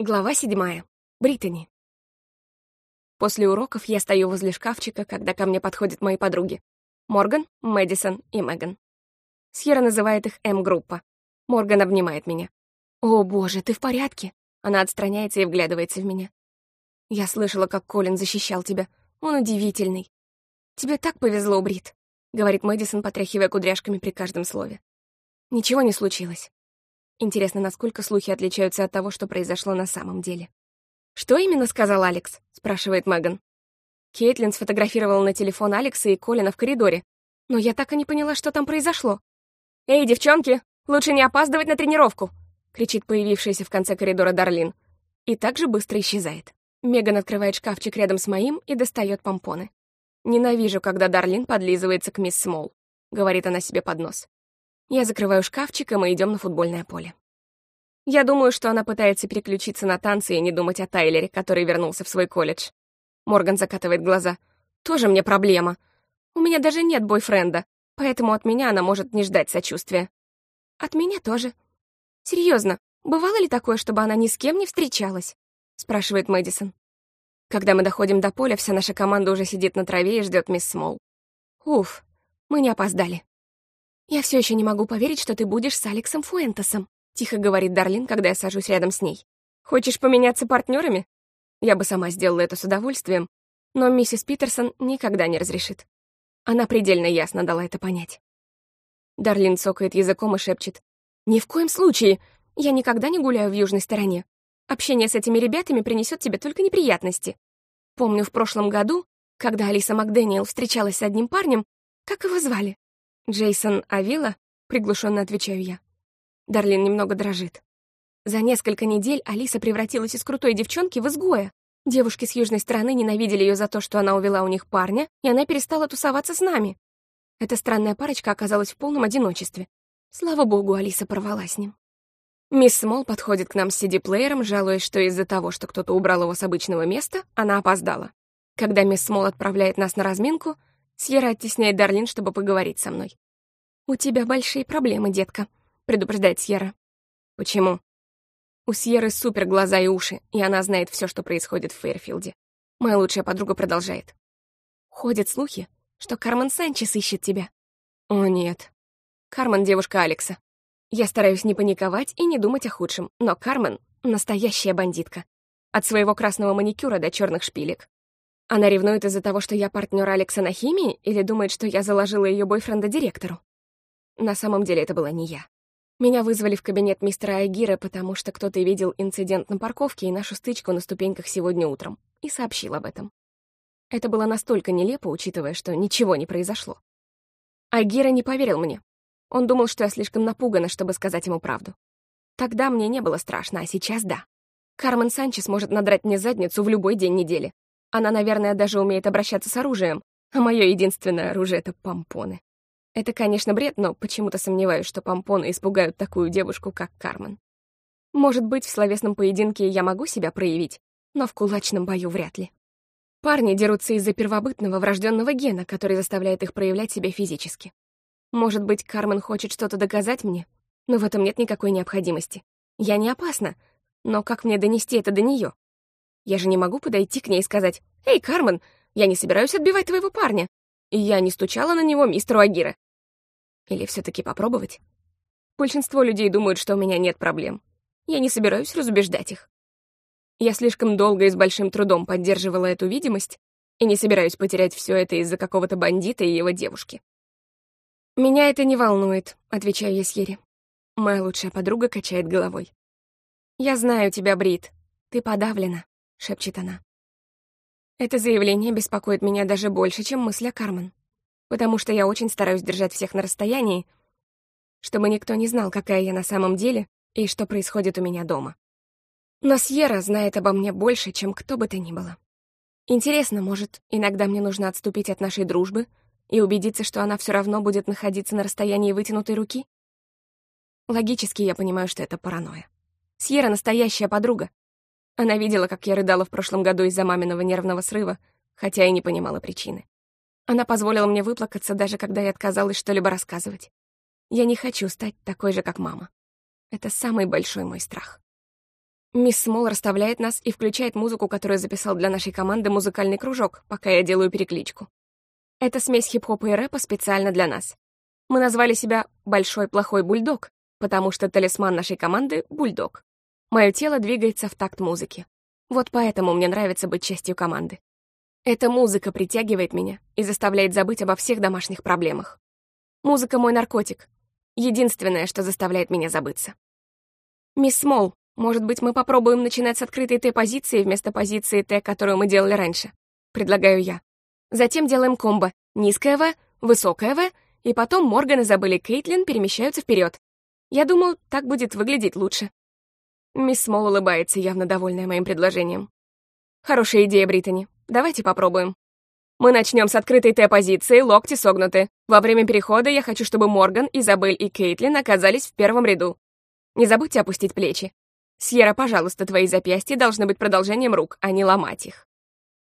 Глава седьмая. Британи. После уроков я стою возле шкафчика, когда ко мне подходят мои подруги. Морган, Мэдисон и Меган. Сьерра называет их М-группа. Морган обнимает меня. «О, боже, ты в порядке?» Она отстраняется и вглядывается в меня. «Я слышала, как Колин защищал тебя. Он удивительный. Тебе так повезло, Брит», — говорит Мэдисон, потряхивая кудряшками при каждом слове. «Ничего не случилось. Интересно, насколько слухи отличаются от того, что произошло на самом деле. «Что именно сказал Алекс?» — спрашивает Меган. Кейтлин сфотографировала на телефон Алекса и Колина в коридоре, но я так и не поняла, что там произошло. «Эй, девчонки, лучше не опаздывать на тренировку!» — кричит появившаяся в конце коридора Дарлин. И также быстро исчезает. Меган открывает шкафчик рядом с моим и достает помпоны. «Ненавижу, когда Дарлин подлизывается к мисс Смол», — говорит она себе под нос. Я закрываю шкафчик, и мы идем на футбольное поле. Я думаю, что она пытается переключиться на танцы и не думать о Тайлере, который вернулся в свой колледж. Морган закатывает глаза. Тоже мне проблема. У меня даже нет бойфренда, поэтому от меня она может не ждать сочувствия. От меня тоже. Серьезно, бывало ли такое, чтобы она ни с кем не встречалась? Спрашивает Мэдисон. Когда мы доходим до поля, вся наша команда уже сидит на траве и ждет мисс Смол. Уф, мы не опоздали. «Я все еще не могу поверить, что ты будешь с Алексом Фуэнтесом», — тихо говорит Дарлин, когда я сажусь рядом с ней. «Хочешь поменяться партнерами? Я бы сама сделала это с удовольствием, но миссис Питерсон никогда не разрешит. Она предельно ясно дала это понять. Дарлин цокает языком и шепчет. «Ни в коем случае! Я никогда не гуляю в южной стороне. Общение с этими ребятами принесет тебе только неприятности. Помню, в прошлом году, когда Алиса Макдэниел встречалась с одним парнем, как его звали? «Джейсон Авила?» — приглушенно отвечаю я. Дарлин немного дрожит. За несколько недель Алиса превратилась из крутой девчонки в изгоя. Девушки с южной стороны ненавидели ее за то, что она увела у них парня, и она перестала тусоваться с нами. Эта странная парочка оказалась в полном одиночестве. Слава богу, Алиса порвала с ним. Мисс Смол подходит к нам с CD-плеером, жалуясь, что из-за того, что кто-то убрал его с обычного места, она опоздала. Когда мисс Смол отправляет нас на разминку, Сьерра оттесняет Дарлин, чтобы поговорить со мной. «У тебя большие проблемы, детка», — предупреждает Сьерра. «Почему?» У Сьерры супер глаза и уши, и она знает все, что происходит в Фейрфилде. Моя лучшая подруга продолжает. Ходят слухи, что Кармен Санчес ищет тебя. О, нет. Кармен — девушка Алекса. Я стараюсь не паниковать и не думать о худшем, но Кармен — настоящая бандитка. От своего красного маникюра до черных шпилек. Она ревнует из-за того, что я партнер Алекса на химии, или думает, что я заложила ее бойфренда директору? На самом деле это была не я. Меня вызвали в кабинет мистера Айгира, потому что кто-то видел инцидент на парковке и нашу стычку на ступеньках сегодня утром, и сообщил об этом. Это было настолько нелепо, учитывая, что ничего не произошло. Айгира не поверил мне. Он думал, что я слишком напугана, чтобы сказать ему правду. Тогда мне не было страшно, а сейчас да. Кармен Санчес может надрать мне задницу в любой день недели, она, наверное, даже умеет обращаться с оружием, а мое единственное оружие — это помпоны. Это, конечно, бред, но почему-то сомневаюсь, что помпоны испугают такую девушку, как Кармен. Может быть, в словесном поединке я могу себя проявить, но в кулачном бою вряд ли. Парни дерутся из-за первобытного врожденного гена, который заставляет их проявлять себя физически. Может быть, Кармен хочет что-то доказать мне, но в этом нет никакой необходимости. Я не опасна, но как мне донести это до нее? Я же не могу подойти к ней и сказать, «Эй, Кармен, я не собираюсь отбивать твоего парня. И я не стучала на него мистеру Агира». Или все таки попробовать? Большинство людей думают, что у меня нет проблем. Я не собираюсь разубеждать их. Я слишком долго и с большим трудом поддерживала эту видимость и не собираюсь потерять все это из-за какого-то бандита и его девушки. «Меня это не волнует», — отвечаю я Сьере. Моя лучшая подруга качает головой. «Я знаю тебя, Брит. Ты подавлена. — шепчет она. Это заявление беспокоит меня даже больше, чем мысль о Кармен, потому что я очень стараюсь держать всех на расстоянии, чтобы никто не знал, какая я на самом деле и что происходит у меня дома. Но Сьерра знает обо мне больше, чем кто бы то ни было. Интересно, может, иногда мне нужно отступить от нашей дружбы и убедиться, что она все равно будет находиться на расстоянии вытянутой руки? Логически я понимаю, что это паранойя. Сьерра — настоящая подруга, она видела, как я рыдала в прошлом году из-за маминого нервного срыва, хотя и не понимала причины. Она позволила мне выплакаться, даже когда я отказалась что-либо рассказывать. Я не хочу стать такой же, как мама. Это самый большой мой страх. Мисс Смол расставляет нас и включает музыку, которую записал для нашей команды музыкальный кружок, пока я делаю перекличку. Это смесь хип-хопа и рэпа специально для нас. Мы назвали себя «Большой плохой бульдог», потому что талисман нашей команды — бульдог. Мое тело двигается в такт музыки. Вот поэтому мне нравится быть частью команды. Эта музыка притягивает меня и заставляет забыть обо всех домашних проблемах. Музыка — мой наркотик. Единственное, что заставляет меня забыться. Мисс Смол, может быть, мы попробуем начинать с открытой Т-позиции вместо позиции Т, которую мы делали раньше? Предлагаю я. Затем делаем комбо. Низкое В, высокое В, и потом Морган, и Кейтлин перемещаются вперед. Я думаю, так будет выглядеть лучше. Мисс Смол улыбается, явно довольная моим предложением. Хорошая идея, Британи. Давайте попробуем. Мы начнем с открытой Т-позиции, локти согнуты. Во время перехода я хочу, чтобы Морган, Изабель и Кейтлин оказались в первом ряду. Не забудьте опустить плечи. Сьерра, пожалуйста, твои запястья должны быть продолжением рук, а не ломать их.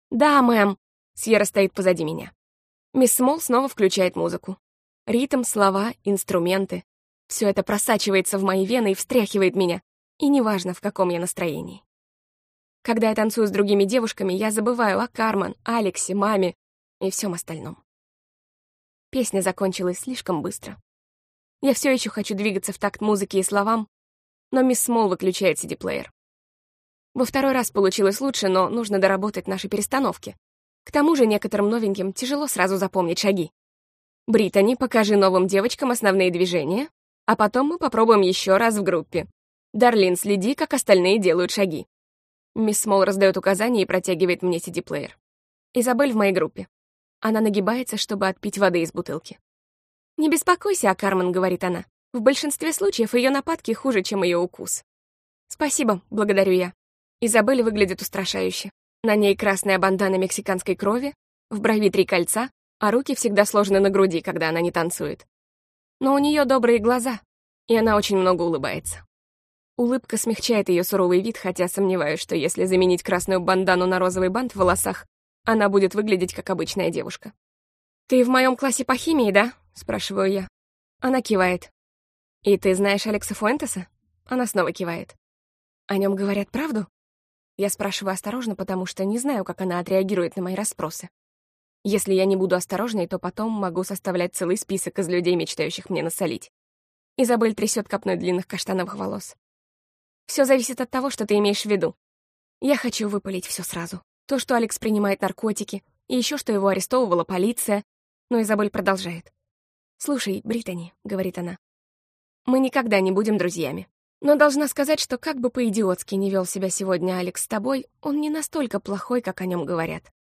Да, мэм. Сьерра стоит позади меня. Мисс Смол снова включает музыку. Ритм, слова, инструменты. Все это просачивается в мои вены и встряхивает меня. И неважно, в каком я настроении. Когда я танцую с другими девушками, я забываю о Карман, Алексе, маме и всем остальном. Песня закончилась слишком быстро. Я все еще хочу двигаться в такт музыки и словам, но мисс Смол выключает CD-плеер. Во второй раз получилось лучше, но нужно доработать наши перестановки. К тому же некоторым новеньким тяжело сразу запомнить шаги. Британи, покажи новым девочкам основные движения, а потом мы попробуем еще раз в группе. Дарлин, следи, как остальные делают шаги. Мисс Смол раздает указания и протягивает мне CD-плеер. Изабель в моей группе. Она нагибается, чтобы отпить воды из бутылки. «Не беспокойся, а Кармен», — говорит она. «В большинстве случаев ее нападки хуже, чем ее укус». «Спасибо», — благодарю я. Изабель выглядит устрашающе. На ней красная бандана мексиканской крови, в брови три кольца, а руки всегда сложены на груди, когда она не танцует. Но у нее добрые глаза, и она очень много улыбается. Улыбка смягчает ее суровый вид, хотя сомневаюсь, что если заменить красную бандану на розовый бант в волосах, она будет выглядеть как обычная девушка. «Ты в моем классе по химии, да?» — спрашиваю я. Она кивает. «И ты знаешь Алекса Фуэнтеса?» Она снова кивает. «О нем говорят правду?» Я спрашиваю осторожно, потому что не знаю, как она отреагирует на мои расспросы. Если я не буду осторожной, то потом могу составлять целый список из людей, мечтающих мне насолить. Изабель трясет копной длинных каштановых волос. Все зависит от того, что ты имеешь в виду. Я хочу выпалить все сразу. То, что Алекс принимает наркотики, и еще что его арестовывала полиция. Но Изабель продолжает. «Слушай, Британи», — говорит она, — «мы никогда не будем друзьями. Но должна сказать, что как бы по-идиотски не вел себя сегодня Алекс с тобой, он не настолько плохой, как о нем говорят.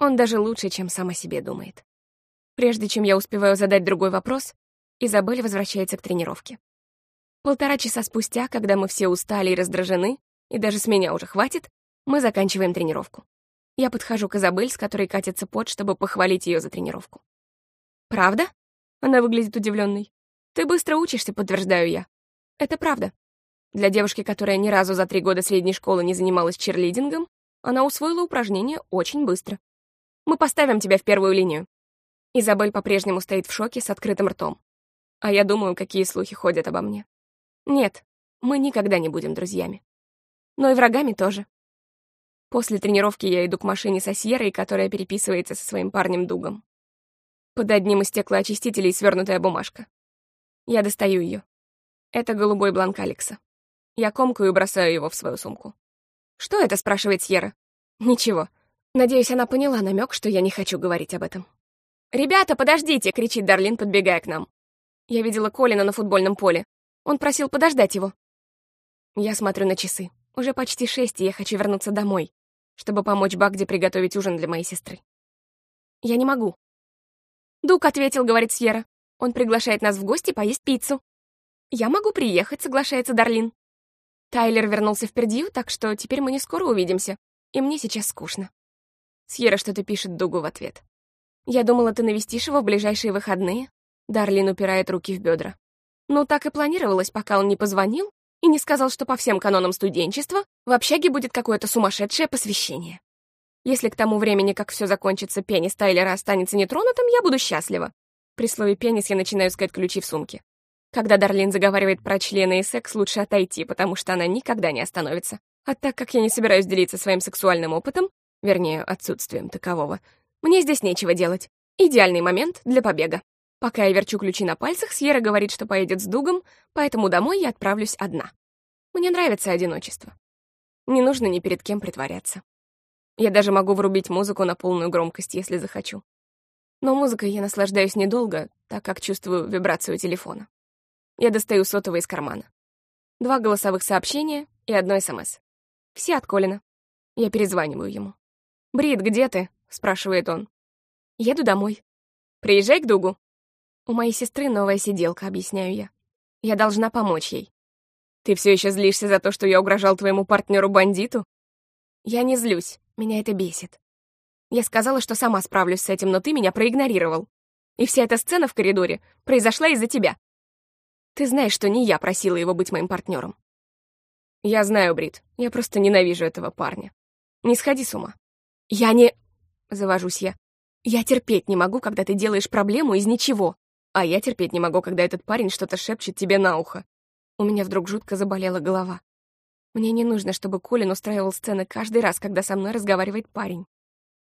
Он даже лучше, чем сам о себе думает». Прежде чем я успеваю задать другой вопрос, Изабель возвращается к тренировке. Полтора часа спустя, когда мы все устали и раздражены, и даже с меня уже хватит, мы заканчиваем тренировку. Я подхожу к Изабель, с которой катится пот, чтобы похвалить ее за тренировку. «Правда?» — она выглядит удивленной. «Ты быстро учишься», — подтверждаю я. «Это правда. Для девушки, которая ни разу за три года средней школы не занималась черлидингом, она усвоила упражнение очень быстро. Мы поставим тебя в первую линию». Изабель по-прежнему стоит в шоке с открытым ртом. А я думаю, какие слухи ходят обо мне. Нет, мы никогда не будем друзьями. Но и врагами тоже. После тренировки я иду к машине со Сьерой, которая переписывается со своим парнем Дугом. Под одним из стеклоочистителей свернутая бумажка. Я достаю ее. Это голубой бланк Алекса. Я комкаю и бросаю его в свою сумку. «Что это?» — спрашивает Сьерра. «Ничего. Надеюсь, она поняла намек, что я не хочу говорить об этом». «Ребята, подождите!» — кричит Дарлин, подбегая к нам. Я видела Колина на футбольном поле. Он просил подождать его. Я смотрю на часы. Уже почти шесть, и я хочу вернуться домой, чтобы помочь Багде приготовить ужин для моей сестры. Я не могу. «Дук ответил», — говорит Сьерра. «Он приглашает нас в гости поесть пиццу». «Я могу приехать», — соглашается Дарлин. Тайлер вернулся в Пердью, так что теперь мы не скоро увидимся, и мне сейчас скучно. Сьерра что-то пишет Дугу в ответ. «Я думала, ты навестишь его в ближайшие выходные?» Дарлин упирает руки в бедра. Ну, так и планировалось, пока он не позвонил и не сказал, что по всем канонам студенчества в общаге будет какое-то сумасшедшее посвящение. Если к тому времени, как все закончится, пенис Тайлера останется нетронутым, я буду счастлива. При слове «пенис» я начинаю искать ключи в сумке. Когда Дарлин заговаривает про члены и секс, лучше отойти, потому что она никогда не остановится. А так как я не собираюсь делиться своим сексуальным опытом, вернее, отсутствием такового, мне здесь нечего делать. Идеальный момент для побега. Пока я верчу ключи на пальцах, Сьерра говорит, что поедет с Дугом, поэтому домой я отправлюсь одна. Мне нравится одиночество. Не нужно ни перед кем притворяться. Я даже могу врубить музыку на полную громкость, если захочу. Но музыкой я наслаждаюсь недолго, так как чувствую вибрацию телефона. Я достаю сотовый из кармана. Два голосовых сообщения и одно СМС. Все от Колина. Я перезваниваю ему. «Брит, где ты?» — спрашивает он. «Еду домой». «Приезжай к Дугу». «У моей сестры новая сиделка», — объясняю я. «Я должна помочь ей». «Ты все еще злишься за то, что я угрожал твоему партнеру-бандиту?» «Я не злюсь. Меня это бесит. Я сказала, что сама справлюсь с этим, но ты меня проигнорировал. И вся эта сцена в коридоре произошла из-за тебя. Ты знаешь, что не я просила его быть моим партнером. Я знаю, Брит. Я просто ненавижу этого парня. Не сходи с ума. Я не... Завожусь я. Я терпеть не могу, когда ты делаешь проблему из ничего. А я терпеть не могу, когда этот парень что-то шепчет тебе на ухо. У меня вдруг жутко заболела голова. Мне не нужно, чтобы Колин устраивал сцены каждый раз, когда со мной разговаривает парень.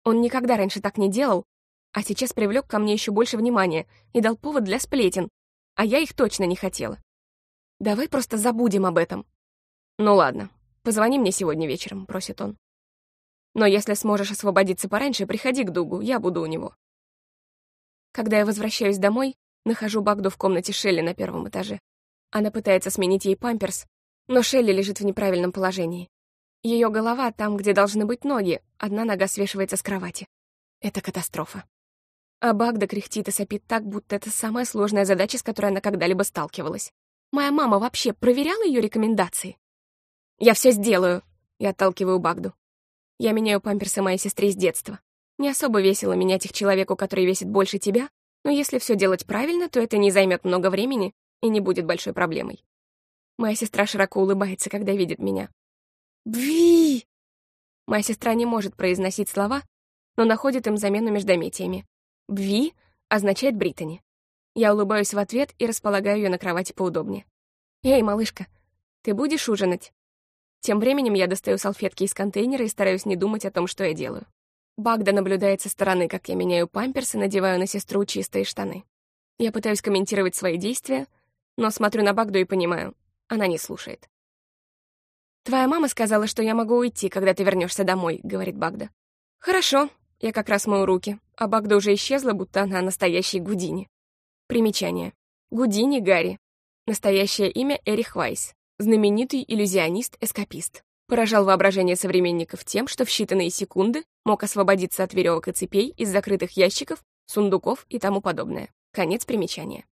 Он никогда раньше так не делал, а сейчас привлек ко мне еще больше внимания и дал повод для сплетен, а я их точно не хотела. Давай просто забудем об этом. Ну ладно, позвони мне сегодня вечером, просит он. Но если сможешь освободиться пораньше, приходи к Дугу, я буду у него. Когда я возвращаюсь домой, нахожу Багду в комнате Шелли на первом этаже. Она пытается сменить ей памперс, но Шелли лежит в неправильном положении. Ее голова там, где должны быть ноги, одна нога свешивается с кровати. Это катастрофа. А Багда кряхтит и сопит так, будто это самая сложная задача, с которой она когда-либо сталкивалась. Моя мама вообще проверяла ее рекомендации? «Я все сделаю», — я отталкиваю Багду. Я меняю памперсы моей сестре с детства. Не особо весело менять их человеку, который весит больше тебя, но если все делать правильно, то это не займет много времени и не будет большой проблемой. Моя сестра широко улыбается, когда видит меня. «Бви!» Моя сестра не может произносить слова, но находит им замену междометиями. «Бви» означает Британи. Я улыбаюсь в ответ и располагаю ее на кровати поудобнее. «Эй, малышка, ты будешь ужинать?» Тем временем я достаю салфетки из контейнера и стараюсь не думать о том, что я делаю. Багда наблюдает со стороны, как я меняю памперсы, надеваю на сестру чистые штаны. Я пытаюсь комментировать свои действия, но смотрю на Багду и понимаю, она не слушает. «Твоя мама сказала, что я могу уйти, когда ты вернешься домой», — говорит Багда. «Хорошо». Я как раз мою руки, а Багда уже исчезла, будто она настоящий Гудини. Примечание. Гудини Гарри. Настоящее имя Эрих Вайс. Знаменитый иллюзионист-эскапист. Поражал воображение современников тем, что в считанные секунды мог освободиться от веревок и цепей из закрытых ящиков, сундуков и тому подобное. Конец примечания.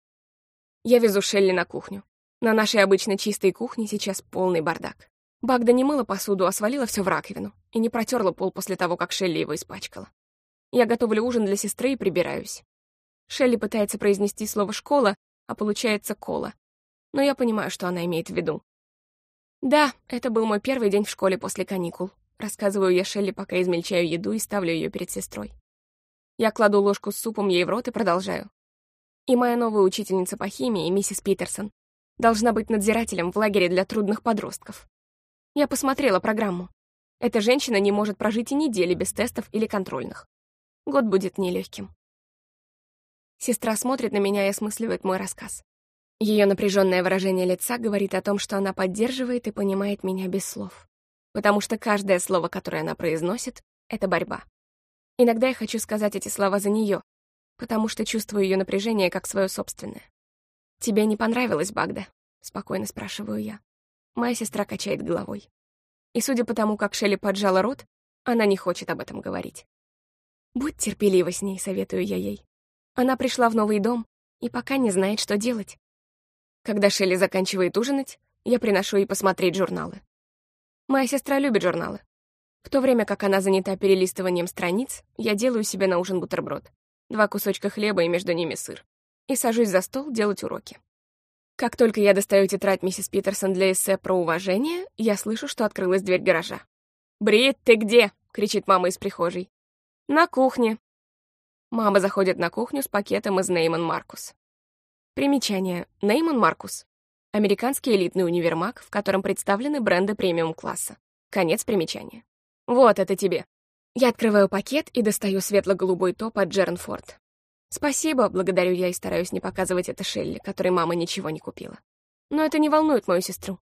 Я везу Шелли на кухню. На нашей обычно чистой кухне сейчас полный бардак. Багда не мыла посуду, а свалила все в раковину и не протерла пол после того, как Шелли его испачкала. Я готовлю ужин для сестры и прибираюсь. Шелли пытается произнести слово «школа», а получается «кола». Но я понимаю, что она имеет в виду. Да, это был мой первый день в школе после каникул. Рассказываю я Шелли, пока измельчаю еду и ставлю ее перед сестрой. Я кладу ложку с супом ей в рот и продолжаю. И моя новая учительница по химии, миссис Питерсон, должна быть надзирателем в лагере для трудных подростков. Я посмотрела программу. Эта женщина не может прожить и недели без тестов или контрольных. Год будет нелегким. Сестра смотрит на меня и осмысливает мой рассказ. Ее напряженное выражение лица говорит о том, что она поддерживает и понимает меня без слов. Потому что каждое слово, которое она произносит, — это борьба. Иногда я хочу сказать эти слова за нее, потому что чувствую ее напряжение как свое собственное. «Тебе не понравилось, Багда?» — спокойно спрашиваю я. Моя сестра качает головой. И судя по тому, как Шелли поджала рот, она не хочет об этом говорить. Будь терпелива с ней, советую я ей. Она пришла в новый дом и пока не знает, что делать. Когда Шелли заканчивает ужинать, я приношу ей посмотреть журналы. Моя сестра любит журналы. В то время как она занята перелистыванием страниц, я делаю себе на ужин бутерброд. Два кусочка хлеба и между ними сыр. И сажусь за стол делать уроки. Как только я достаю тетрадь миссис Питерсон для эссе про уважение, я слышу, что открылась дверь гаража. «Брит, ты где?» — кричит мама из прихожей. «На кухне». Мама заходит на кухню с пакетом из Нейман Маркус. Примечание. Нейман Маркус. Американский элитный универмаг, в котором представлены бренды премиум-класса. Конец примечания. Вот это тебе. Я открываю пакет и достаю светло-голубой топ от Джернфорд. Спасибо, благодарю я и стараюсь не показывать это Шелли, которой мама ничего не купила. Но это не волнует мою сестру.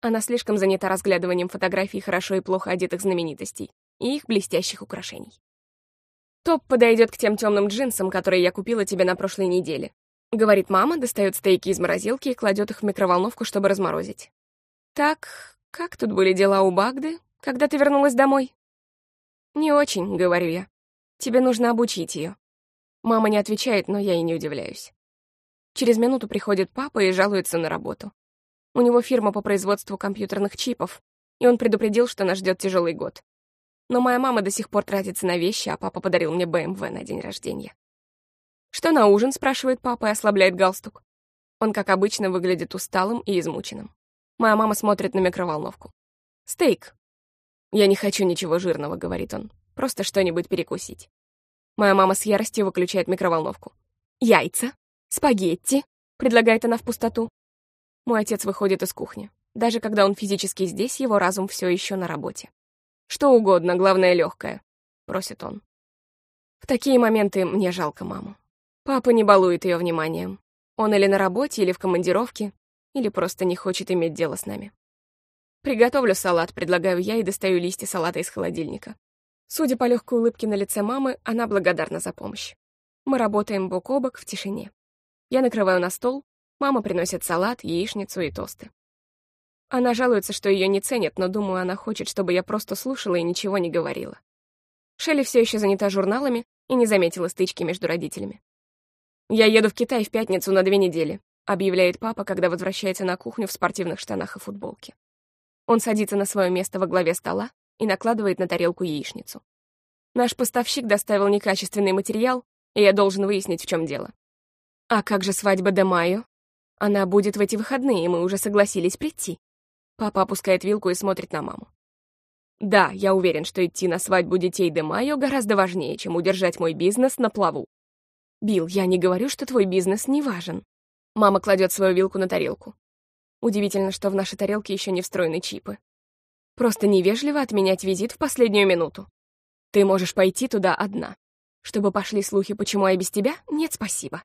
Она слишком занята разглядыванием фотографий хорошо и плохо одетых знаменитостей и их блестящих украшений. Топ подойдет к тем темным джинсам, которые я купила тебе на прошлой неделе. Говорит мама, достает стейки из морозилки и кладет их в микроволновку, чтобы разморозить. Так, как тут были дела у Багды, когда ты вернулась домой? Не очень, говорю я. Тебе нужно обучить ее. Мама не отвечает, но я и не удивляюсь. Через минуту приходит папа и жалуется на работу. У него фирма по производству компьютерных чипов, и он предупредил, что нас ждет тяжелый год. Но моя мама до сих пор тратится на вещи, а папа подарил мне БМВ на день рождения. «Что на ужин?» — спрашивает папа и ослабляет галстук. Он, как обычно, выглядит усталым и измученным. Моя мама смотрит на микроволновку. «Стейк». «Я не хочу ничего жирного», — говорит он. «Просто что-нибудь перекусить». Моя мама с яростью выключает микроволновку. «Яйца? Спагетти?» — предлагает она в пустоту. Мой отец выходит из кухни. Даже когда он физически здесь, его разум все еще на работе. «Что угодно, главное, легкое», — просит он. В такие моменты мне жалко маму. Папа не балует ее вниманием. Он или на работе, или в командировке, или просто не хочет иметь дело с нами. Приготовлю салат, предлагаю я и достаю листья салата из холодильника. Судя по легкой улыбке на лице мамы, она благодарна за помощь. Мы работаем бок о бок в тишине. Я накрываю на стол, мама приносит салат, яичницу и тосты. Она жалуется, что ее не ценят, но думаю, она хочет, чтобы я просто слушала и ничего не говорила. Шелли все еще занята журналами и не заметила стычки между родителями. «Я еду в Китай в пятницу на две недели», объявляет папа, когда возвращается на кухню в спортивных штанах и футболке. Он садится на свое место во главе стола и накладывает на тарелку яичницу. Наш поставщик доставил некачественный материал, и я должен выяснить, в чем дело. А как же свадьба де Майо? Она будет в эти выходные, и мы уже согласились прийти. Папа опускает вилку и смотрит на маму. Да, я уверен, что идти на свадьбу детей де Майо гораздо важнее, чем удержать мой бизнес на плаву. Билл, я не говорю, что твой бизнес не важен. Мама кладет свою вилку на тарелку. Удивительно, что в нашей тарелке еще не встроены чипы. Просто невежливо отменять визит в последнюю минуту. Ты можешь пойти туда одна. Чтобы пошли слухи, почему я без тебя, нет, спасибо.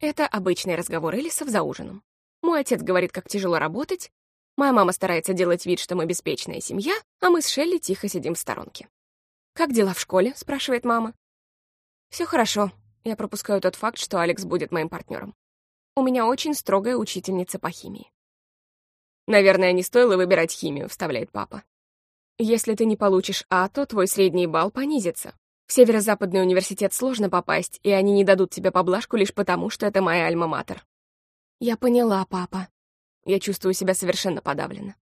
Это обычный разговор Элисов за ужином. Мой отец говорит, как тяжело работать, Моя мама старается делать вид, что мы беспечная семья, а мы с Шелли тихо сидим в сторонке. «Как дела в школе?» — спрашивает мама. Все хорошо. Я пропускаю тот факт, что Алекс будет моим партнером. У меня очень строгая учительница по химии. «Наверное, не стоило выбирать химию», — вставляет папа. «Если ты не получишь А, то твой средний балл понизится. В Северо-Западный университет сложно попасть, и они не дадут тебе поблажку лишь потому, что это моя альма-матер». «Я поняла, папа», я чувствую себя совершенно подавленно.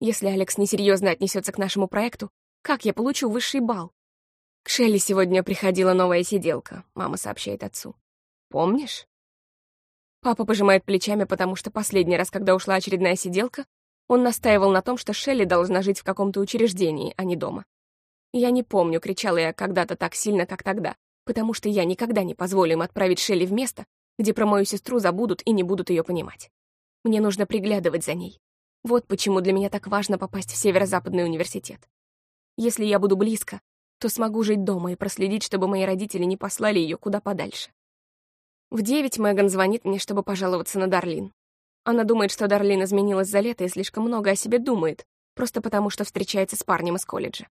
Если Алекс несерьезно отнесется к нашему проекту, как я получу высший балл? К Шелли сегодня приходила новая сиделка, мама сообщает отцу. Помнишь? Папа пожимает плечами, потому что последний раз, когда ушла очередная сиделка, он настаивал на том, что Шелли должна жить в каком-то учреждении, а не дома. Я не помню, кричала я когда-то так сильно, как тогда, потому что я никогда не позволю им отправить Шелли в место, где про мою сестру забудут и не будут ее понимать. Мне нужно приглядывать за ней. Вот почему для меня так важно попасть в Северо-Западный университет. Если я буду близко, то смогу жить дома и проследить, чтобы мои родители не послали ее куда подальше. В девять Меган звонит мне, чтобы пожаловаться на Дарлин. Она думает, что Дарлин изменилась за лето и слишком много о себе думает, просто потому что встречается с парнем из колледжа.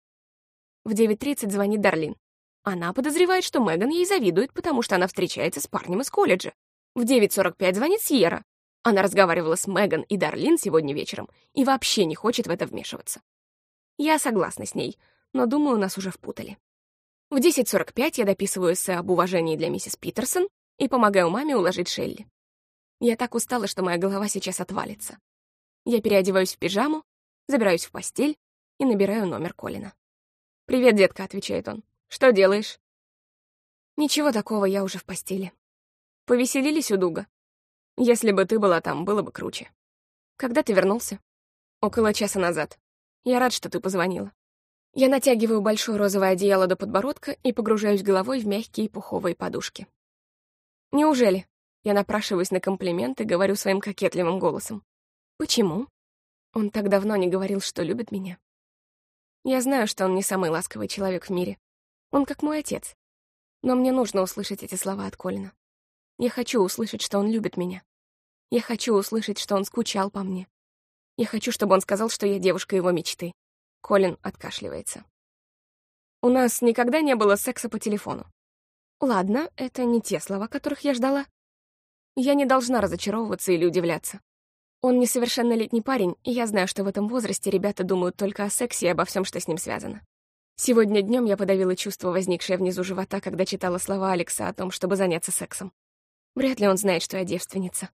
В 9.30 звонит Дарлин. Она подозревает, что Меган ей завидует, потому что она встречается с парнем из колледжа. В 9.45 звонит Сьерра. Она разговаривала с Меган и Дарлин сегодня вечером и вообще не хочет в это вмешиваться. Я согласна с ней, но думаю, нас уже впутали. В 10.45 я дописываю эссе об уважении для миссис Питерсон и помогаю маме уложить Шелли. Я так устала, что моя голова сейчас отвалится. Я переодеваюсь в пижаму, забираюсь в постель и набираю номер Колина. «Привет, детка», — отвечает он. «Что делаешь?» «Ничего такого, я уже в постели». «Повеселились у Дуга?» Если бы ты была там, было бы круче. Когда ты вернулся? Около часа назад. Я рад, что ты позвонила. Я натягиваю большое розовое одеяло до подбородка и погружаюсь головой в мягкие пуховые подушки. Неужели? Я напрашиваюсь на комплименты, говорю своим кокетливым голосом. Почему? Он так давно не говорил, что любит меня. Я знаю, что он не самый ласковый человек в мире. Он как мой отец. Но мне нужно услышать эти слова от Колина. Я хочу услышать, что он любит меня. Я хочу услышать, что он скучал по мне. Я хочу, чтобы он сказал, что я девушка его мечты. Колин откашливается. У нас никогда не было секса по телефону. Ладно, это не те слова, которых я ждала. Я не должна разочаровываться или удивляться. Он несовершеннолетний парень, и я знаю, что в этом возрасте ребята думают только о сексе и обо всем, что с ним связано. Сегодня днем я подавила чувство, возникшее внизу живота, когда читала слова Алекса о том, чтобы заняться сексом. Вряд ли он знает, что я девственница.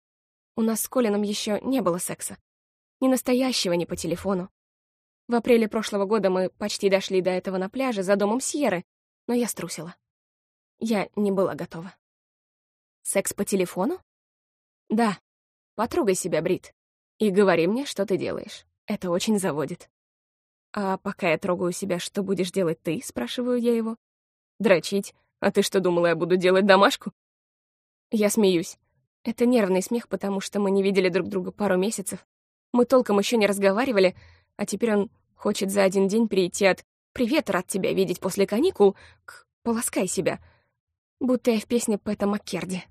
У нас с Колином еще не было секса. Ни настоящего, ни по телефону. В апреле прошлого года мы почти дошли до этого на пляже за домом Сьерры, но я струсила. Я не была готова. Секс по телефону? Да. Потрогай себя, Брит, и говори мне, что ты делаешь. Это очень заводит. А пока я трогаю себя, что будешь делать ты, спрашиваю я его. Дрочить. А ты что, думала, я буду делать домашку? Я смеюсь. Это нервный смех, потому что мы не видели друг друга пару месяцев. Мы толком еще не разговаривали, а теперь он хочет за один день перейти от «Привет, рад тебя видеть после каникул» к «Полоскай себя», будто я в песне Пэта Маккерди.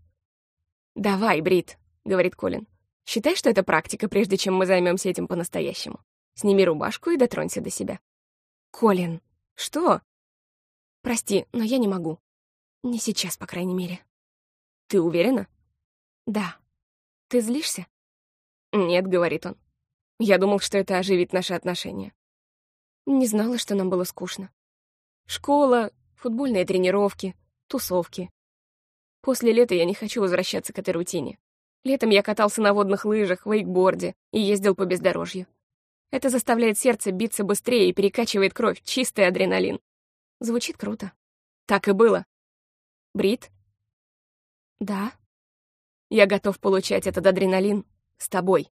«Давай, Брит», — говорит Колин. «Считай, что это практика, прежде чем мы займемся этим по-настоящему. Сними рубашку и дотронься до себя». «Колин, что?» «Прости, но я не могу. Не сейчас, по крайней мере». «Ты уверена?» «Да». «Ты злишься?» «Нет», — говорит он. «Я думал, что это оживит наши отношения». Не знала, что нам было скучно. Школа, футбольные тренировки, тусовки. После лета я не хочу возвращаться к этой рутине. Летом я катался на водных лыжах, вейкборде и ездил по бездорожью. Это заставляет сердце биться быстрее и перекачивает кровь, чистый адреналин. Звучит круто. Так и было. Брит? Да. Я готов получать этот адреналин с тобой.